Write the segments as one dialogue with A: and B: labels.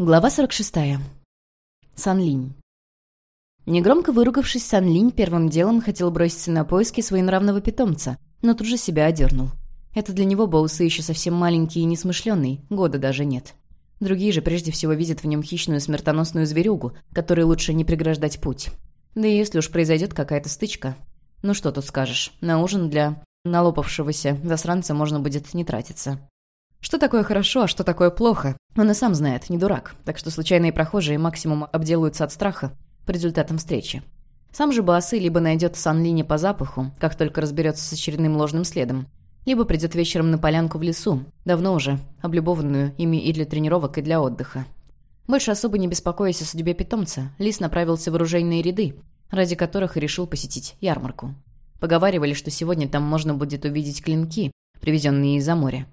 A: Глава 46. Санлинь. Негромко выругавшись, Санлинь первым делом хотел броситься на поиски своенравного питомца, но тут же себя одернул. Это для него Боусы еще совсем маленький и несмышленный, года даже нет. Другие же прежде всего видят в нем хищную смертоносную зверюгу, которой лучше не преграждать путь. Да и если уж произойдет какая-то стычка. Ну что тут скажешь, на ужин для налопавшегося засранца можно будет не тратиться. Что такое хорошо, а что такое плохо, он и сам знает, не дурак, так что случайные прохожие максимум обделаются от страха по результатам встречи. Сам же Баасы либо найдет Сан-Лине по запаху, как только разберется с очередным ложным следом, либо придет вечером на полянку в лесу, давно уже облюбованную ими и для тренировок, и для отдыха. Больше особо не беспокоясь о судьбе питомца, Лис направился в оружейные ряды, ради которых и решил посетить ярмарку. Поговаривали, что сегодня там можно будет увидеть клинки, привезенные из-за моря.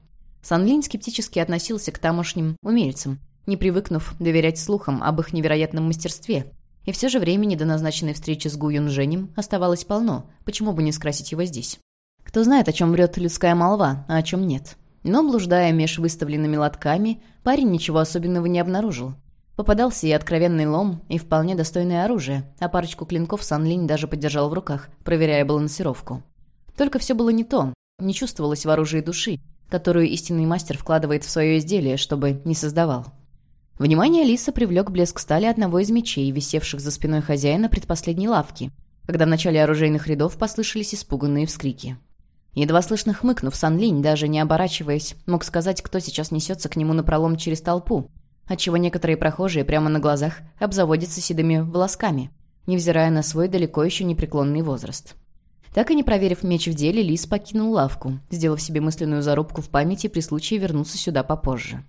A: Санлин скептически относился к тамошним умельцам, не привыкнув доверять слухам об их невероятном мастерстве. И все же времени до назначенной встречи с Гу Юнженем оставалось полно, почему бы не скрасить его здесь. Кто знает, о чем врет людская молва, а о чем нет. Но, блуждая меж выставленными лотками, парень ничего особенного не обнаружил. Попадался и откровенный лом, и вполне достойное оружие, а парочку клинков Санлинь даже подержал в руках, проверяя балансировку. Только все было не то, не чувствовалось в оружии души, которую истинный мастер вкладывает в свое изделие, чтобы не создавал. Внимание Лиса привлек блеск стали одного из мечей, висевших за спиной хозяина предпоследней лавки, когда в начале оружейных рядов послышались испуганные вскрики. Едва слышно хмыкнув, Сан Линь, даже не оборачиваясь, мог сказать, кто сейчас несется к нему напролом через толпу, отчего некоторые прохожие прямо на глазах обзаводятся седыми волосками, невзирая на свой далеко еще непреклонный возраст. Так и не проверив меч в деле, Лис покинул лавку, сделав себе мысленную зарубку в памяти при случае вернуться сюда попозже.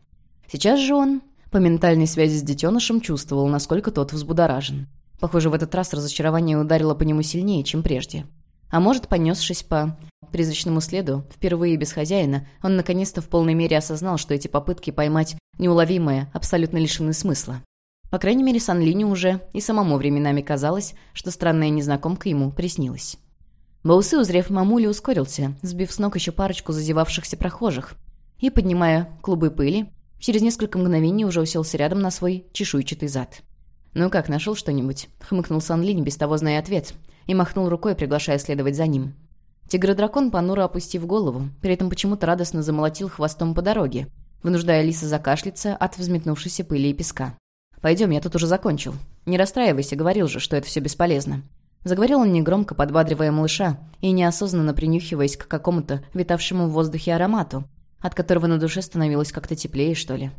A: Сейчас же он, по ментальной связи с детенышем, чувствовал, насколько тот взбудоражен. Похоже, в этот раз разочарование ударило по нему сильнее, чем прежде. А может, понесшись по призрачному следу, впервые без хозяина, он наконец-то в полной мере осознал, что эти попытки поймать неуловимое абсолютно лишены смысла. По крайней мере, Санлине уже и самому временами казалось, что странная незнакомка ему приснилась. Баусы, узрев мамулю, ускорился, сбив с ног еще парочку зазевавшихся прохожих. И, поднимая клубы пыли, через несколько мгновений уже уселся рядом на свой чешуйчатый зад. «Ну как, нашел что-нибудь?» — хмыкнул Санлинь, без того зная ответ, и махнул рукой, приглашая следовать за ним. Тигр-дракон, понуро опустив голову, при этом почему-то радостно замолотил хвостом по дороге, вынуждая Лиса закашляться от взметнувшейся пыли и песка. «Пойдем, я тут уже закончил. Не расстраивайся, говорил же, что это все бесполезно. Заговорил он негромко, подбадривая малыша и неосознанно принюхиваясь к какому-то витавшему в воздухе аромату, от которого на душе становилось как-то теплее, что ли.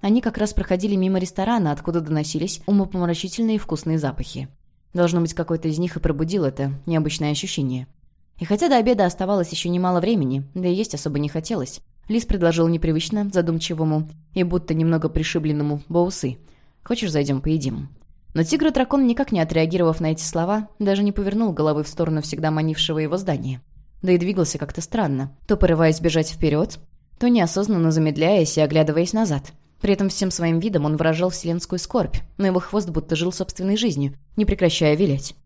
A: Они как раз проходили мимо ресторана, откуда доносились умопомрачительные вкусные запахи. Должно быть, какой-то из них и пробудил это необычное ощущение. И хотя до обеда оставалось еще немало времени, да и есть особо не хотелось, Лис предложил непривычно, задумчивому и будто немного пришибленному Боусы. «Хочешь, зайдем поедим?» Но тигр-дракон, никак не отреагировав на эти слова, даже не повернул головы в сторону всегда манившего его здания. Да и двигался как-то странно, то порываясь бежать вперед, то неосознанно замедляясь и оглядываясь назад. При этом всем своим видом он выражал вселенскую скорбь, но его хвост будто жил собственной жизнью, не прекращая вилять.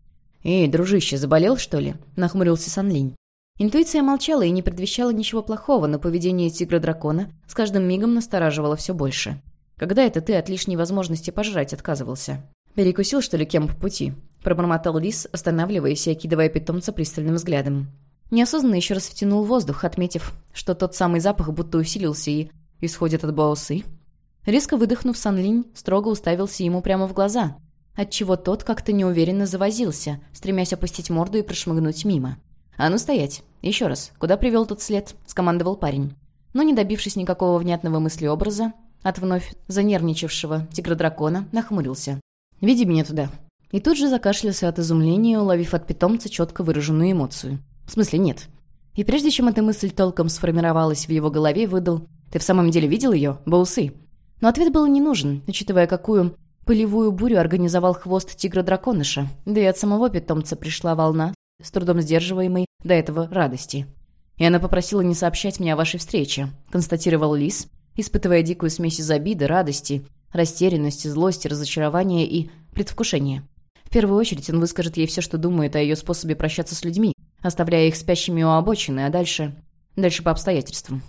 A: «Эй, дружище, заболел, что ли?» — нахмурился Санлинь. Интуиция молчала и не предвещала ничего плохого, но поведение тигра-дракона с каждым мигом настораживало все больше. «Когда это ты от лишней возможности пожрать отказывался?» «Перекусил, что ли, кем по пути?» — пробормотал лис, останавливаясь и окидывая питомца пристальным взглядом. Неосознанно еще раз втянул воздух, отметив, что тот самый запах будто усилился и исходит от Баосы. Резко выдохнув, Санлинь строго уставился ему прямо в глаза, отчего тот как-то неуверенно завозился, стремясь опустить морду и прошмыгнуть мимо. «А ну стоять! Еще раз, куда привел тот след?» — скомандовал парень. Но, не добившись никакого внятного мыслеобраза, от вновь занервничавшего тигра-дракона нахмурился. Веди меня туда». И тут же закашлялся от изумления, уловив от питомца четко выраженную эмоцию. В смысле, нет. И прежде чем эта мысль толком сформировалась в его голове, выдал «Ты в самом деле видел ее, Баусы?» Но ответ был не нужен, учитывая, какую пылевую бурю организовал хвост тигра-драконыша, да и от самого питомца пришла волна, с трудом сдерживаемой до этого радости. «И она попросила не сообщать мне о вашей встрече», — констатировал Лис, испытывая дикую смесь из обиды, радости растерянности, злости, разочарования и предвкушения. В первую очередь он выскажет ей все, что думает о ее способе прощаться с людьми, оставляя их спящими у обочины, а дальше... дальше по обстоятельствам.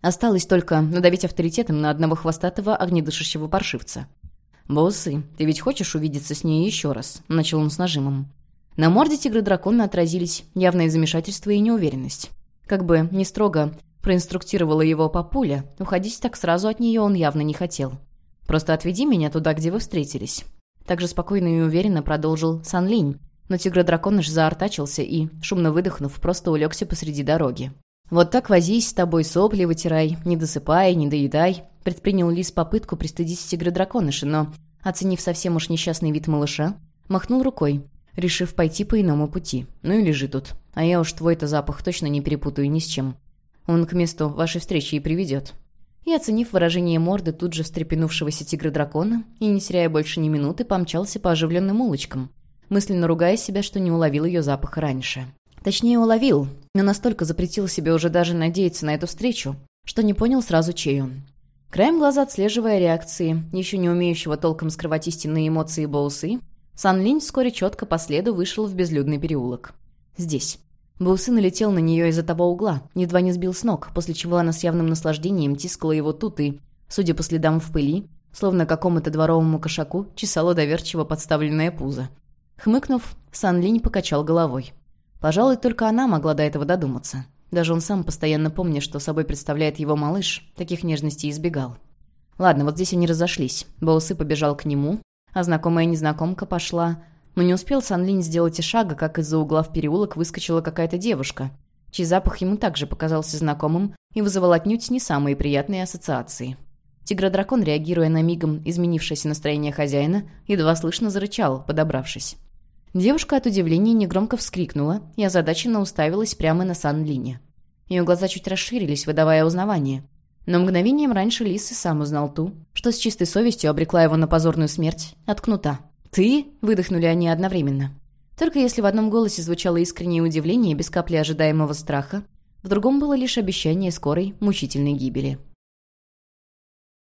A: Осталось только надавить авторитетом на одного хвостатого огнедышащего паршивца. «Боссы, ты ведь хочешь увидеться с ней еще раз?» — начал он с нажимом. На морде тигра-дракона отразились явное замешательство и неуверенность. Как бы не строго проинструктировала его папуля, уходить так сразу от нее он явно не хотел. «Просто отведи меня туда, где вы встретились». Также спокойно и уверенно продолжил Сан Линь, но тигр-драконыш заортачился и, шумно выдохнув, просто улегся посреди дороги. «Вот так возись с тобой, сопли вытирай, не досыпай, не доедай», предпринял Лис попытку пристыдить тигра-драконыша, но, оценив совсем уж несчастный вид малыша, махнул рукой, решив пойти по иному пути. «Ну и лежи тут, а я уж твой-то запах точно не перепутаю ни с чем. Он к месту вашей встречи и приведет». И, оценив выражение морды тут же встрепенувшегося тигра-дракона, и, не теряя больше ни минуты, помчался по оживленным улочкам, мысленно ругая себя, что не уловил ее запах раньше. Точнее, уловил, но настолько запретил себе уже даже надеяться на эту встречу, что не понял сразу, чей он. Краем глаза отслеживая реакции, еще не умеющего толком скрывать истинные эмоции Боусы, Сан Линь вскоре четко по следу вышел в безлюдный переулок. Здесь. Боусы налетел на нее из-за того угла, едва не сбил с ног, после чего она с явным наслаждением тискала его тут и, судя по следам в пыли, словно какому-то дворовому кошаку, чесала доверчиво подставленное пузо. Хмыкнув, Сан Линь покачал головой. Пожалуй, только она могла до этого додуматься. Даже он сам, постоянно помня, что собой представляет его малыш, таких нежностей избегал. Ладно, вот здесь они разошлись. Боусы побежал к нему, а знакомая незнакомка пошла... Но не успел Сан Линь сделать и шага, как из-за угла в переулок выскочила какая-то девушка, чей запах ему также показался знакомым и вызывал отнюдь не самые приятные ассоциации. Тигродракон, реагируя на мигом изменившееся настроение хозяина, едва слышно зарычал, подобравшись. Девушка от удивления негромко вскрикнула и озадаченно уставилась прямо на Сан-Лине. Ее глаза чуть расширились, выдавая узнавание. Но мгновением раньше Лис и сам узнал ту, что с чистой совестью обрекла его на позорную смерть, откнута. «Ты?» — выдохнули они одновременно. Только если в одном голосе звучало искреннее удивление без капли ожидаемого страха, в другом было лишь обещание скорой, мучительной гибели.